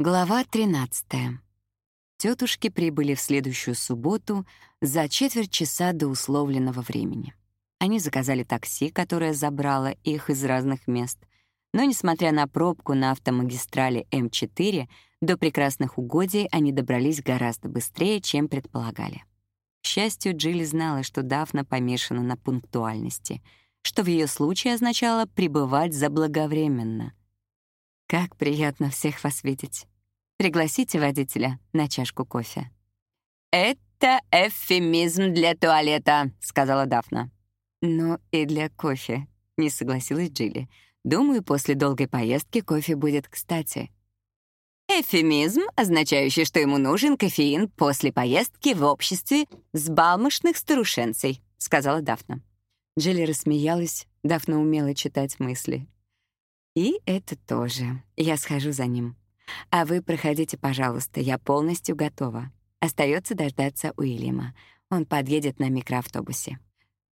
Глава 13. Тетушки прибыли в следующую субботу за четверть часа до условленного времени. Они заказали такси, которое забрало их из разных мест. Но, несмотря на пробку на автомагистрали М4, до прекрасных угодий они добрались гораздо быстрее, чем предполагали. К счастью, Джилли знала, что Дафна помешана на пунктуальности, что в ее случае означало пребывать заблаговременно. «Как приятно всех вас видеть. Пригласите водителя на чашку кофе». «Это эвфемизм для туалета», — сказала Дафна. «Ну и для кофе», — не согласилась Джилли. «Думаю, после долгой поездки кофе будет кстати». Эфемизм, означающий, что ему нужен кофеин после поездки в обществе сбалмошных старушенцей, сказала Дафна. Джилли рассмеялась, Дафна умела читать мысли. «И это тоже. Я схожу за ним. А вы проходите, пожалуйста, я полностью готова. Остается дождаться Уильяма. Он подъедет на микроавтобусе».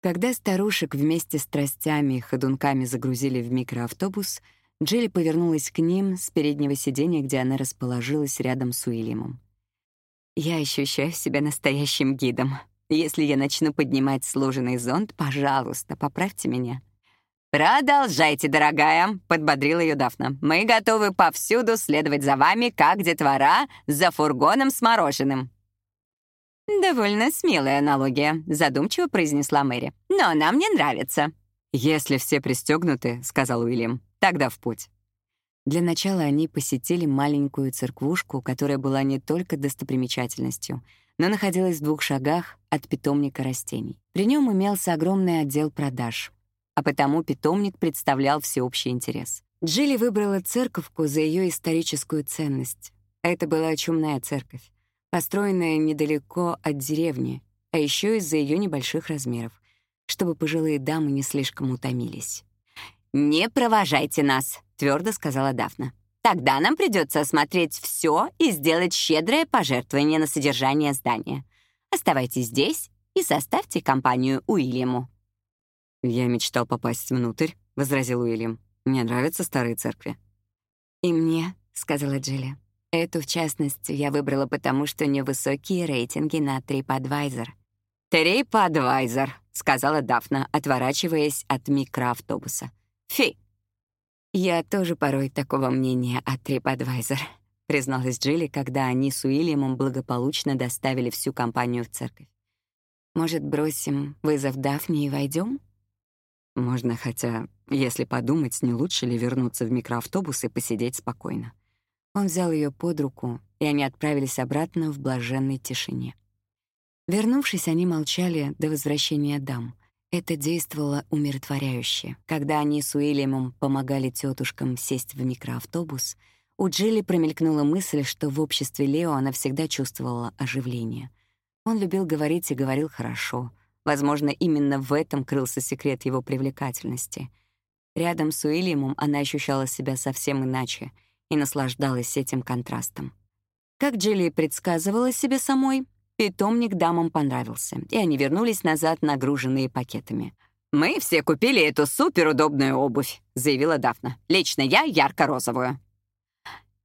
Когда старушек вместе с тростями и ходунками загрузили в микроавтобус, Джилли повернулась к ним с переднего сиденья, где она расположилась рядом с Уильямом. «Я ощущаю себя настоящим гидом. Если я начну поднимать сложенный зонт, пожалуйста, поправьте меня». «Продолжайте, дорогая», — подбодрила ее Дафна. «Мы готовы повсюду следовать за вами, как детвора, за фургоном с мороженым». «Довольно смелая аналогия», — задумчиво произнесла Мэри. «Но она мне нравится». «Если все пристегнуты, сказал Уильям, Тогда в путь. Для начала они посетили маленькую церквушку, которая была не только достопримечательностью, но находилась в двух шагах от питомника растений. При нем имелся огромный отдел продаж, а потому питомник представлял всеобщий интерес. Джилли выбрала церковку за ее историческую ценность. Это была чумная церковь, построенная недалеко от деревни, а еще из-за ее небольших размеров, чтобы пожилые дамы не слишком утомились. «Не провожайте нас», — твердо сказала Дафна. «Тогда нам придется осмотреть все и сделать щедрое пожертвование на содержание здания. Оставайтесь здесь и составьте компанию Уильяму». «Я мечтал попасть внутрь», — возразил Уильям. «Мне нравятся старые церкви». «И мне», — сказала Джилли. «Эту, в частности, я выбрала потому, что у нее высокие рейтинги на TripAdvisor». «TripAdvisor», — сказала Дафна, отворачиваясь от микроавтобуса. Фи!» «Я тоже порой такого мнения о TripAdvisor», — призналась Джилли, когда они с Уильямом благополучно доставили всю компанию в церковь. «Может, бросим вызов Дафне и войдем? «Можно, хотя, если подумать, не лучше ли вернуться в микроавтобус и посидеть спокойно». Он взял ее под руку, и они отправились обратно в блаженной тишине. Вернувшись, они молчали до возвращения дам — это действовало умиротворяюще. Когда они с Уильямом помогали тетушкам сесть в микроавтобус, у Джилли промелькнула мысль, что в обществе Лео она всегда чувствовала оживление. Он любил говорить и говорил хорошо. Возможно, именно в этом крылся секрет его привлекательности. Рядом с Уильямом она ощущала себя совсем иначе и наслаждалась этим контрастом. Как Джилли предсказывала себе самой, Питомник дамам понравился, и они вернулись назад, нагруженные пакетами. «Мы все купили эту суперудобную обувь», — заявила Дафна. «Лично я ярко-розовую».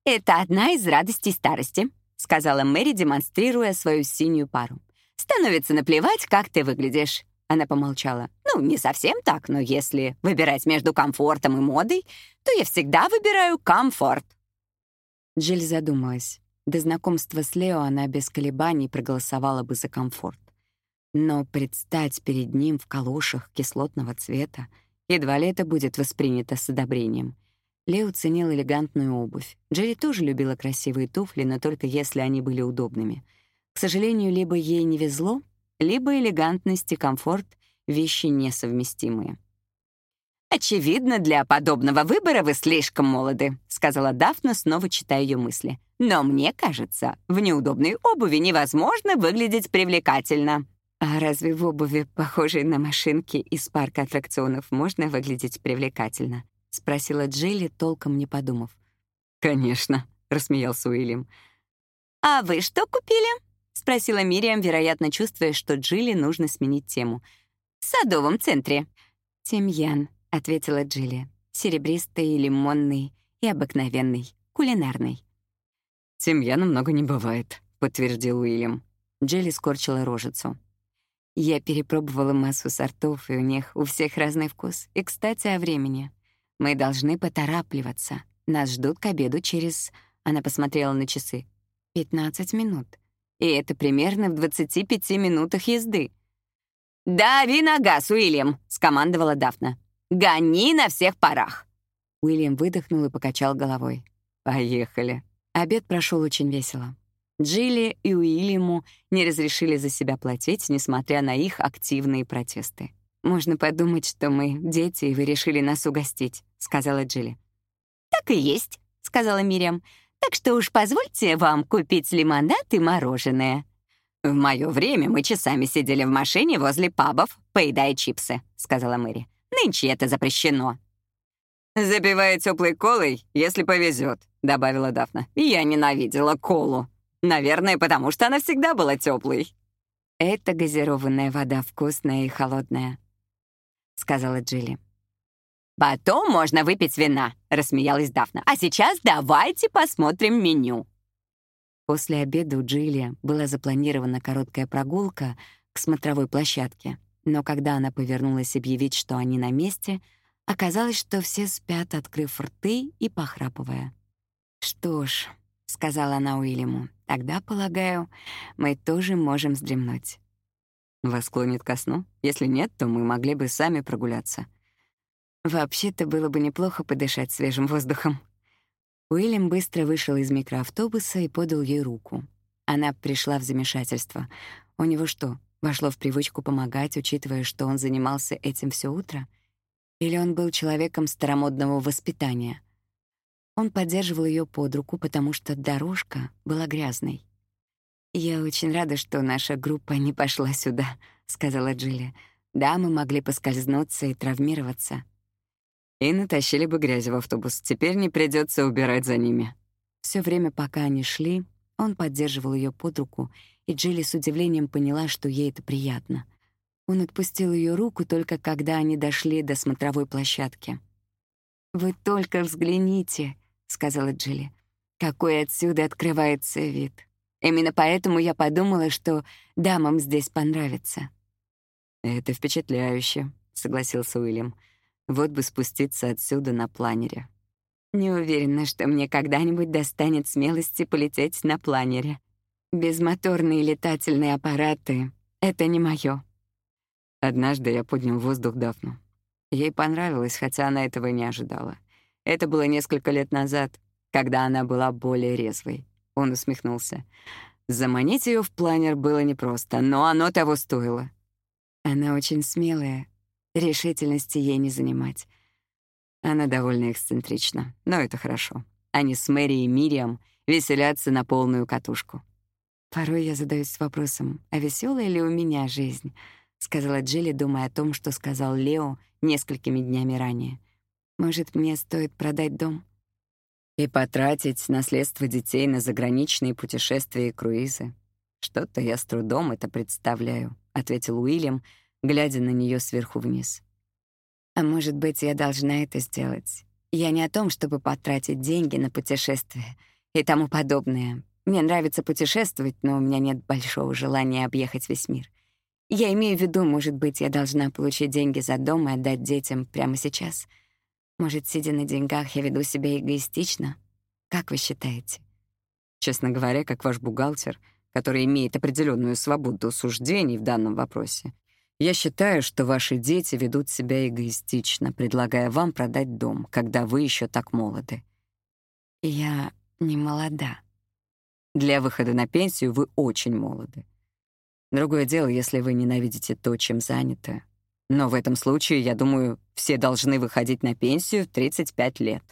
«Это одна из радостей старости», — сказала Мэри, демонстрируя свою синюю пару. «Становится наплевать, как ты выглядишь». Она помолчала. «Ну, не совсем так, но если выбирать между комфортом и модой, то я всегда выбираю комфорт». Джиль задумалась. До знакомства с Лео она без колебаний проголосовала бы за комфорт. Но предстать перед ним в калошах кислотного цвета едва ли это будет воспринято с одобрением. Лео ценил элегантную обувь. Джерри тоже любила красивые туфли, но только если они были удобными. К сожалению, либо ей не везло, либо элегантность и комфорт — вещи несовместимые. «Очевидно, для подобного выбора вы слишком молоды», — сказала Дафна, снова читая ее мысли. «Но мне кажется, в неудобной обуви невозможно выглядеть привлекательно». «А разве в обуви, похожей на машинки из парка аттракционов, можно выглядеть привлекательно?» — спросила Джилли, толком не подумав. «Конечно», — рассмеялся Уильям. «А вы что купили?» — спросила Мириам, вероятно, чувствуя, что Джилли нужно сменить тему. «В садовом центре». «Тимьян», — ответила Джилли. «Серебристый, лимонный и обыкновенный, кулинарный». «Семья намного не бывает», — подтвердил Уильям. Джилли скорчила рожицу. Я перепробовала массу сортов, и у них у всех разный вкус. И, кстати, о времени. Мы должны поторапливаться. Нас ждут к обеду через... Она посмотрела на часы. 15 минут. И это примерно в 25 минутах езды. «Дави на газ, Уильям!» — скомандовала Дафна. «Гони на всех парах!» Уильям выдохнул и покачал головой. «Поехали». Обед прошел очень весело. Джилли и Уильяму не разрешили за себя платить, несмотря на их активные протесты. «Можно подумать, что мы дети, и вы решили нас угостить», — сказала Джилли. «Так и есть», — сказала Мириам. «Так что уж позвольте вам купить лимонад и мороженое». «В моё время мы часами сидели в машине возле пабов, поедая чипсы», — сказала Мэри. «Нынче это запрещено». «Запивая теплой колой, если повезет, добавила Дафна. «Я ненавидела колу». Наверное, потому что она всегда была теплой. «Это газированная вода вкусная и холодная», — сказала Джилли. «Потом можно выпить вина», — рассмеялась Дафна. «А сейчас давайте посмотрим меню». После обеда у Джилли была запланирована короткая прогулка к смотровой площадке, но когда она повернулась объявить, что они на месте, оказалось, что все спят, открыв рты и похрапывая. «Что ж», — сказала она Уильяму, Тогда, полагаю, мы тоже можем вздремнуть. Вас клонит ко сну? Если нет, то мы могли бы сами прогуляться. Вообще-то было бы неплохо подышать свежим воздухом. Уильям быстро вышел из микроавтобуса и подал ей руку. Она пришла в замешательство. У него что, вошло в привычку помогать, учитывая, что он занимался этим все утро? Или он был человеком старомодного воспитания — он поддерживал ее под руку, потому что дорожка была грязной. «Я очень рада, что наша группа не пошла сюда», — сказала Джилли. «Да, мы могли поскользнуться и травмироваться». И натащили бы грязь в автобус. Теперь не придется убирать за ними. Все время, пока они шли, он поддерживал ее под руку, и Джилли с удивлением поняла, что ей это приятно. Он отпустил ее руку только когда они дошли до смотровой площадки. «Вы только взгляните!» сказала Джилли. «Какой отсюда открывается вид. Именно поэтому я подумала, что дамам здесь понравится». «Это впечатляюще», — согласился Уильям. «Вот бы спуститься отсюда на планере». «Не уверена, что мне когда-нибудь достанет смелости полететь на планере. Безмоторные летательные аппараты — это не моё». Однажды я поднял воздух Дафну. Ей понравилось, хотя она этого не ожидала. Это было несколько лет назад, когда она была более резвой. Он усмехнулся. Заманить ее в планер было непросто, но оно того стоило. Она очень смелая, решительности ей не занимать. Она довольно эксцентрична, но это хорошо. Они с Мэри и Мириам веселятся на полную катушку. «Порой я задаюсь вопросом, а веселая ли у меня жизнь?» — сказала Джилли, думая о том, что сказал Лео несколькими днями ранее. Может, мне стоит продать дом? И потратить наследство детей на заграничные путешествия и круизы. Что-то я с трудом это представляю, ответил Уильям, глядя на нее сверху вниз. А может быть, я должна это сделать. Я не о том, чтобы потратить деньги на путешествия и тому подобное. Мне нравится путешествовать, но у меня нет большого желания объехать весь мир. Я имею в виду, может быть, я должна получить деньги за дом и отдать детям прямо сейчас — может, сидя на деньгах, я веду себя эгоистично? Как вы считаете? Честно говоря, как ваш бухгалтер, который имеет определенную свободу суждений в данном вопросе, я считаю, что ваши дети ведут себя эгоистично, предлагая вам продать дом, когда вы еще так молоды. Я не молода. Для выхода на пенсию вы очень молоды. Другое дело, если вы ненавидите то, чем заняты, но в этом случае, я думаю, все должны выходить на пенсию в 35 лет.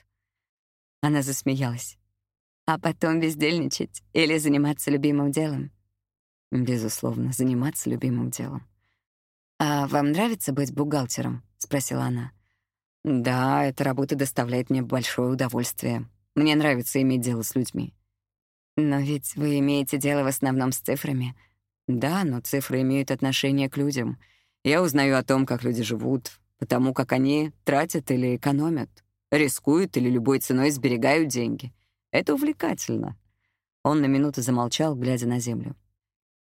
Она засмеялась. А потом бездельничать или заниматься любимым делом? Безусловно, заниматься любимым делом. «А вам нравится быть бухгалтером?» — спросила она. «Да, эта работа доставляет мне большое удовольствие. Мне нравится иметь дело с людьми». «Но ведь вы имеете дело в основном с цифрами». «Да, но цифры имеют отношение к людям». Я узнаю о том, как люди живут, потому как они тратят или экономят, рискуют или любой ценой сберегают деньги. Это увлекательно. Он на минуту замолчал, глядя на землю.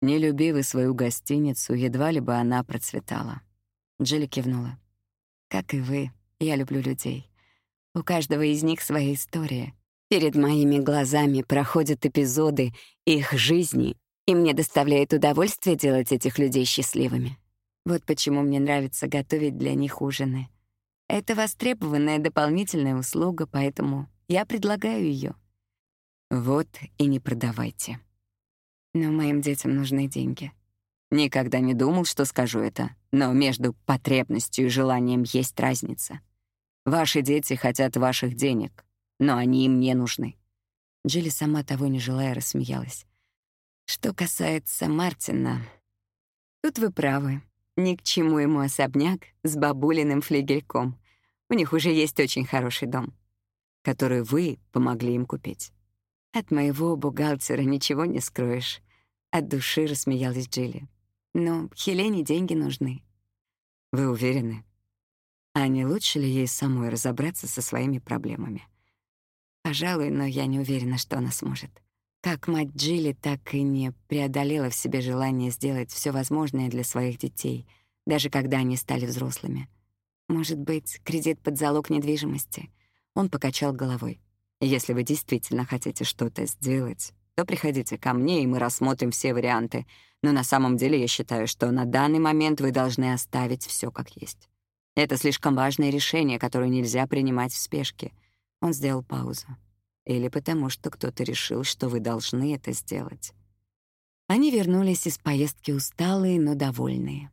«Не люби вы свою гостиницу, едва ли бы она процветала». Джилли кивнула. «Как и вы, я люблю людей. У каждого из них своя история. Перед моими глазами проходят эпизоды их жизни, и мне доставляет удовольствие делать этих людей счастливыми. Вот почему мне нравится готовить для них ужины. Это востребованная дополнительная услуга, поэтому я предлагаю ее. Вот и не продавайте. Но моим детям нужны деньги. Никогда не думал, что скажу это, но между потребностью и желанием есть разница. Ваши дети хотят ваших денег, но они им не нужны. Джилли сама того не желая рассмеялась. Что касается Мартина, тут вы правы. Ни к чему ему особняк с бабулиным флигельком. У них уже есть очень хороший дом, который вы помогли им купить. От моего бухгалтера ничего не скроешь. От души рассмеялась Джилли. Но Хелене деньги нужны. Вы уверены? А не лучше ли ей самой разобраться со своими проблемами? Пожалуй, но я не уверена, что она сможет. Как мать Джилли так и не преодолела в себе желание сделать все возможное для своих детей, даже когда они стали взрослыми. Может быть, кредит под залог недвижимости? Он покачал головой. Если вы действительно хотите что-то сделать, то приходите ко мне, и мы рассмотрим все варианты. Но на самом деле я считаю, что на данный момент вы должны оставить все как есть. Это слишком важное решение, которое нельзя принимать в спешке. Он сделал паузу или потому что кто-то решил, что вы должны это сделать. Они вернулись из поездки усталые, но довольные.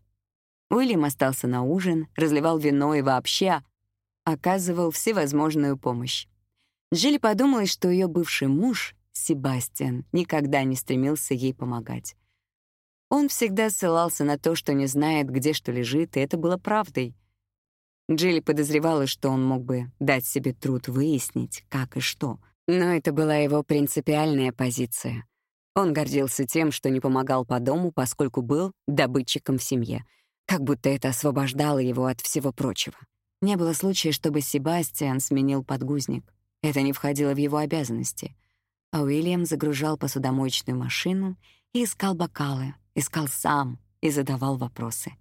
Уильям остался на ужин, разливал вино и вообще оказывал всевозможную помощь. Джилли подумала, что ее бывший муж, Себастьян, никогда не стремился ей помогать. Он всегда ссылался на то, что не знает, где что лежит, и это было правдой. Джилли подозревала, что он мог бы дать себе труд выяснить, как и что — но это была его принципиальная позиция. Он гордился тем, что не помогал по дому, поскольку был добытчиком в семье, как будто это освобождало его от всего прочего. Не было случая, чтобы Себастьян сменил подгузник. Это не входило в его обязанности. А Уильям загружал посудомоечную машину и искал бокалы, искал сам и задавал вопросы.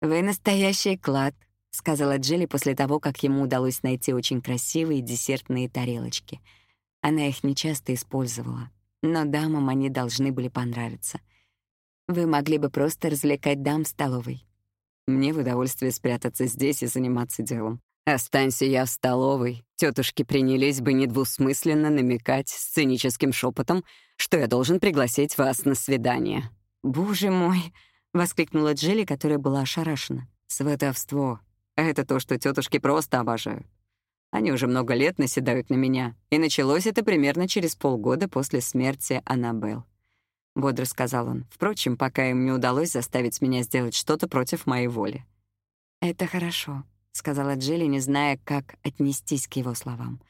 «Вы настоящий клад», — сказала Джилли после того, как ему удалось найти очень красивые десертные тарелочки. Она их нечасто использовала, но дамам они должны были понравиться. Вы могли бы просто развлекать дам в столовой. Мне в удовольствие спрятаться здесь и заниматься делом. Останься я в столовой, тетушки принялись бы недвусмысленно намекать сценическим шепотом, что я должен пригласить вас на свидание. «Боже мой!» — воскликнула Джилли, которая была ошарашена. «Сватовство это то, что тетушки просто обожают. Они уже много лет наседают на меня, и началось это примерно через полгода после смерти Аннабелл. Бодро сказал он, впрочем, пока им не удалось заставить меня сделать что-то против моей воли. «Это хорошо», — сказала Джилли, не зная, как отнестись к его словам.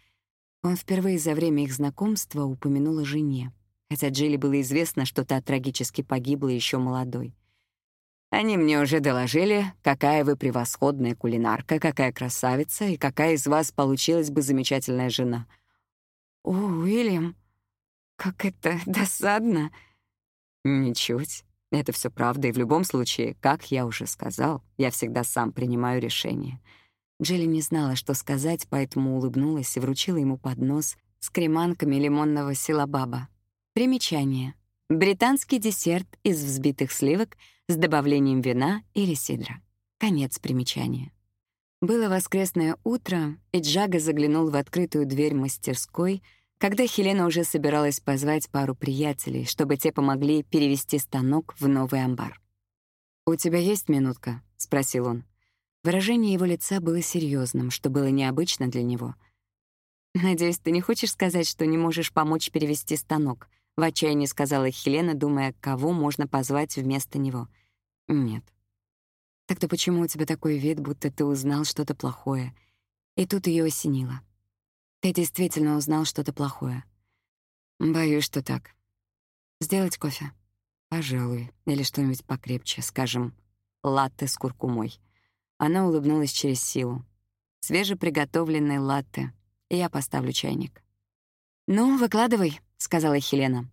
Он впервые за время их знакомства упомянул о жене, хотя Джилли было известно, что та трагически погибла еще молодой. Они мне уже доложили, какая вы превосходная кулинарка, какая красавица и какая из вас получилась бы замечательная жена. О, Уильям, как это досадно. Ничуть. Это все правда, и в любом случае, как я уже сказал, я всегда сам принимаю решение. Джилли не знала, что сказать, поэтому улыбнулась и вручила ему поднос с креманками лимонного силабаба. Примечание. Британский десерт из взбитых сливок — с добавлением вина или сидра. Конец примечания. Было воскресное утро, и Джага заглянул в открытую дверь мастерской, когда Хелена уже собиралась позвать пару приятелей, чтобы те помогли перевести станок в новый амбар. «У тебя есть минутка?» — спросил он. Выражение его лица было серьезным, что было необычно для него. «Надеюсь, ты не хочешь сказать, что не можешь помочь перевести станок?» — в отчаянии сказала Хелена, думая, кого можно позвать вместо него. «Нет». «Тогда почему у тебя такой вид, будто ты узнал что-то плохое?» И тут ее осенило. «Ты действительно узнал что-то плохое?» «Боюсь, что так. Сделать кофе?» «Пожалуй. Или что-нибудь покрепче, скажем, латте с куркумой». Она улыбнулась через силу. «Свежеприготовленный латте. Я поставлю чайник». «Ну, выкладывай», — сказала Хелена.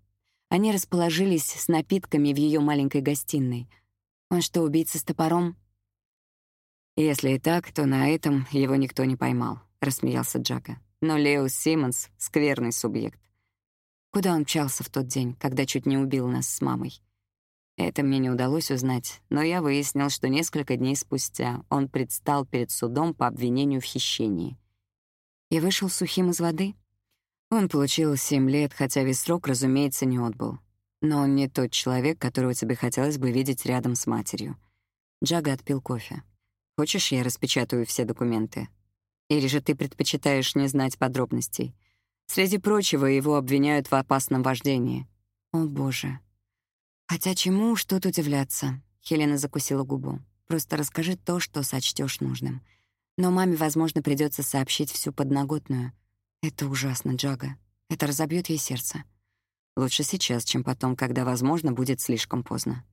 Они расположились с напитками в ее маленькой гостиной. «Он что, убийца с топором?» «Если и так, то на этом его никто не поймал», — рассмеялся Джака. «Но Лео Симмонс — скверный субъект. Куда он мчался в тот день, когда чуть не убил нас с мамой?» Это мне не удалось узнать, но я выяснил, что несколько дней спустя он предстал перед судом по обвинению в хищении. И вышел сухим из воды? Он получил семь лет, хотя весь срок, разумеется, не отбыл. Но он не тот человек, которого тебе хотелось бы видеть рядом с матерью. Джага отпил кофе. Хочешь, я распечатаю все документы? Или же ты предпочитаешь не знать подробностей? Среди прочего, его обвиняют в опасном вождении. О, боже. Хотя чему уж тут удивляться? Хелена закусила губу. Просто расскажи то, что сочтешь нужным. Но маме, возможно, придется сообщить всю подноготную. Это ужасно, Джага. Это разобьет ей сердце. Лучше сейчас, чем потом, когда, возможно, будет слишком поздно.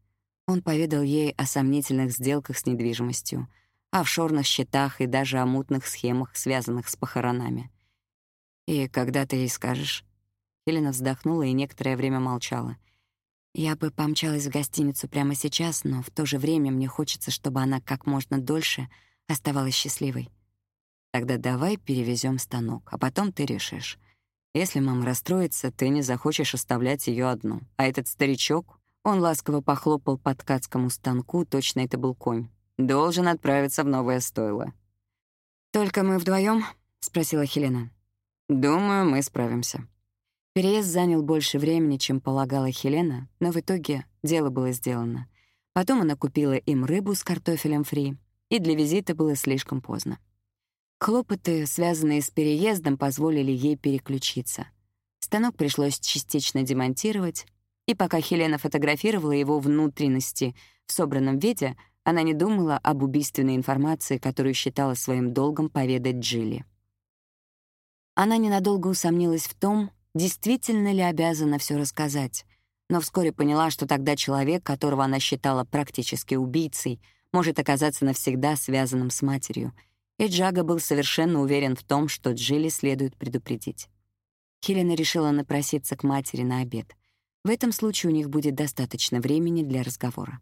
Он поведал ей о сомнительных сделках с недвижимостью, офшорных счетах и даже о мутных схемах, связанных с похоронами. «И когда ты ей скажешь?» Хелена вздохнула и некоторое время молчала — я бы помчалась в гостиницу прямо сейчас, но в то же время мне хочется, чтобы она как можно дольше оставалась счастливой. Тогда давай перевезем станок, а потом ты решишь. Если мама расстроится, ты не захочешь оставлять ее одну. А этот старичок, он ласково похлопал по ткацкому станку, точно это был конь, должен отправиться в новое стойло. «Только мы вдвоем? спросила Хелена. «Думаю, мы справимся». Переезд занял больше времени, чем полагала Хелена, но в итоге дело было сделано. Потом она купила им рыбу с картофелем фри, и для визита было слишком поздно. Хлопоты, связанные с переездом, позволили ей переключиться. Станок пришлось частично демонтировать, и пока Хелена фотографировала его внутренности в собранном виде, она не думала об убийственной информации, которую считала своим долгом поведать Джилли. Она ненадолго усомнилась в том, действительно ли обязана все рассказать, но вскоре поняла, что тогда человек, которого она считала практически убийцей, может оказаться навсегда связанным с матерью, и Джага был совершенно уверен в том, что Джилли следует предупредить. Хелена решила напроситься к матери на обед. В этом случае у них будет достаточно времени для разговора.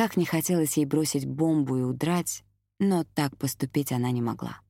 Как не хотелось ей бросить бомбу и удрать, но так поступить она не могла.